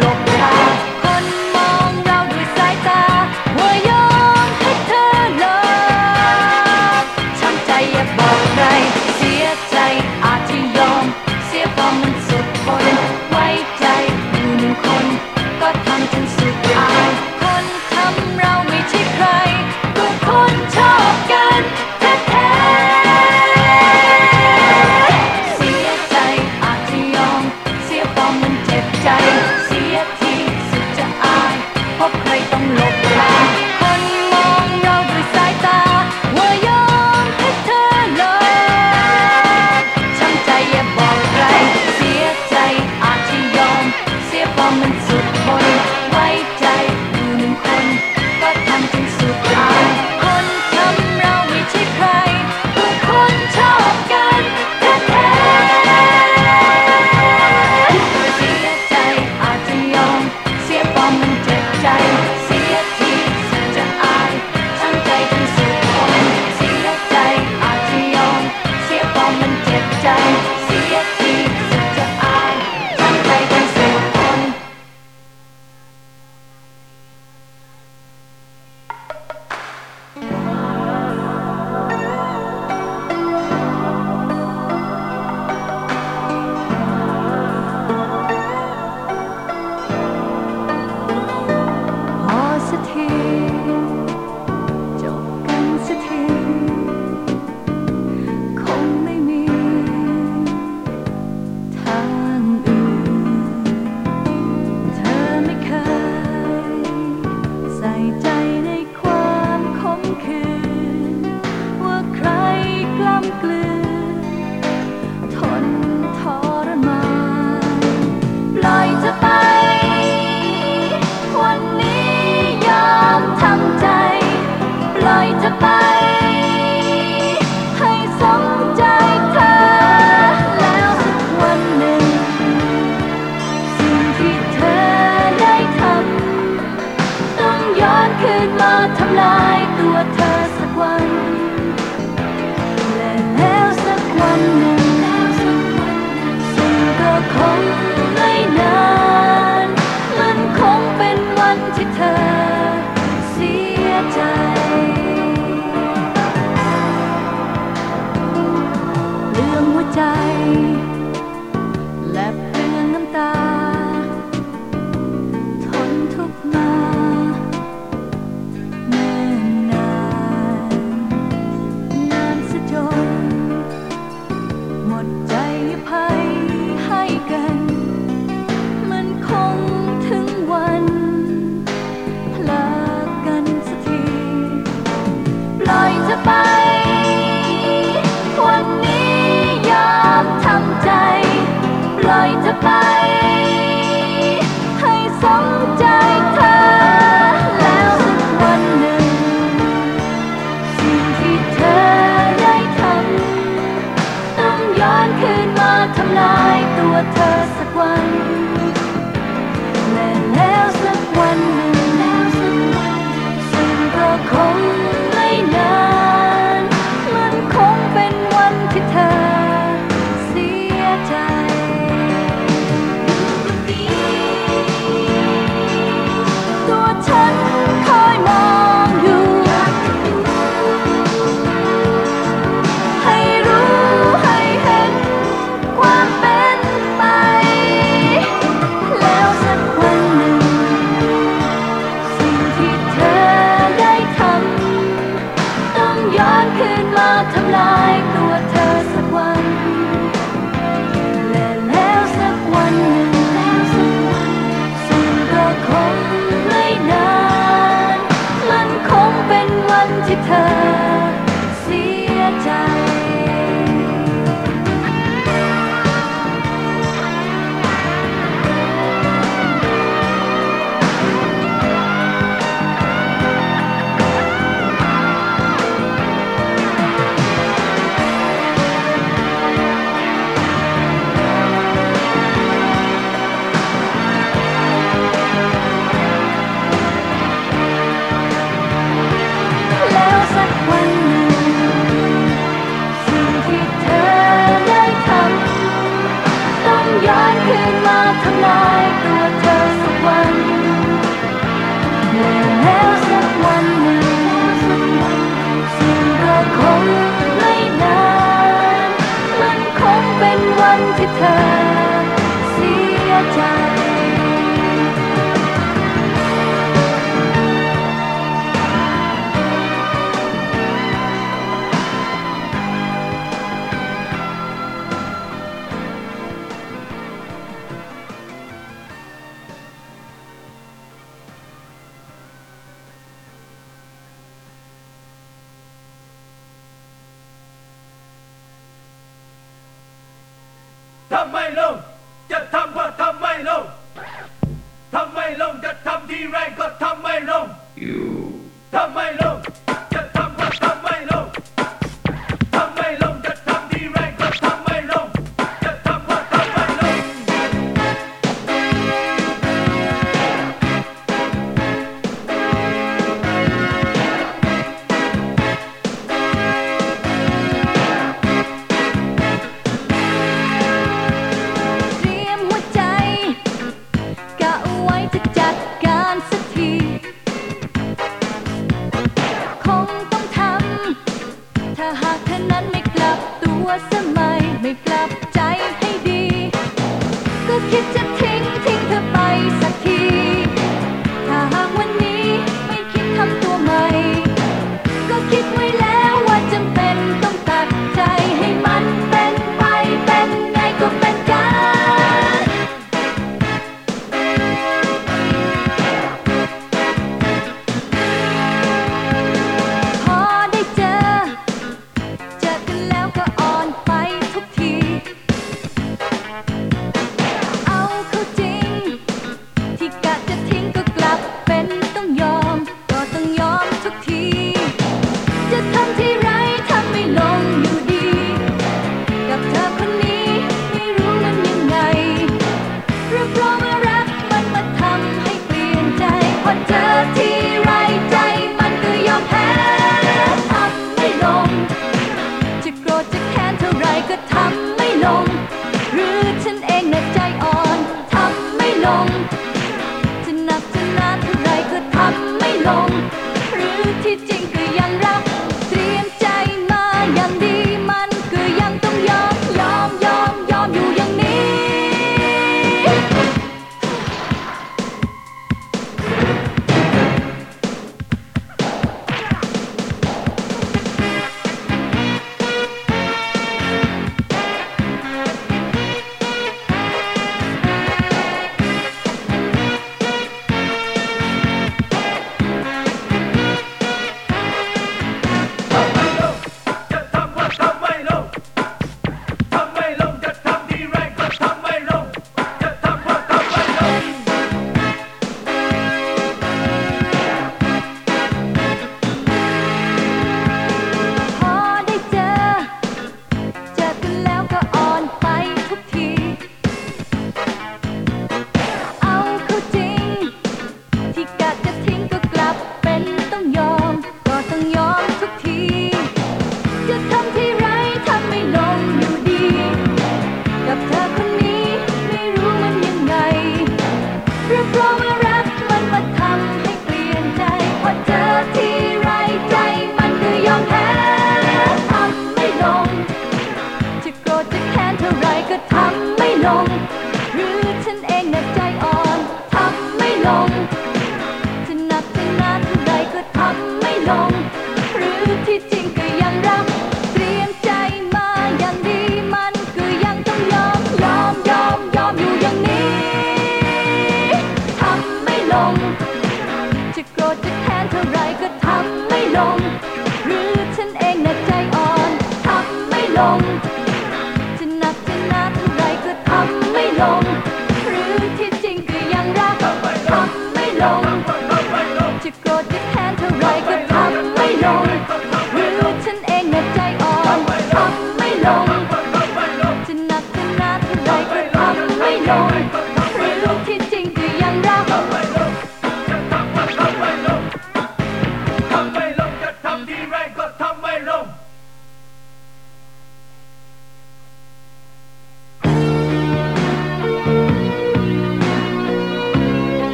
no see a time.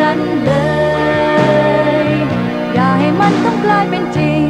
นั้นเลย อย่าให้มันต้องกลายเป็นจริง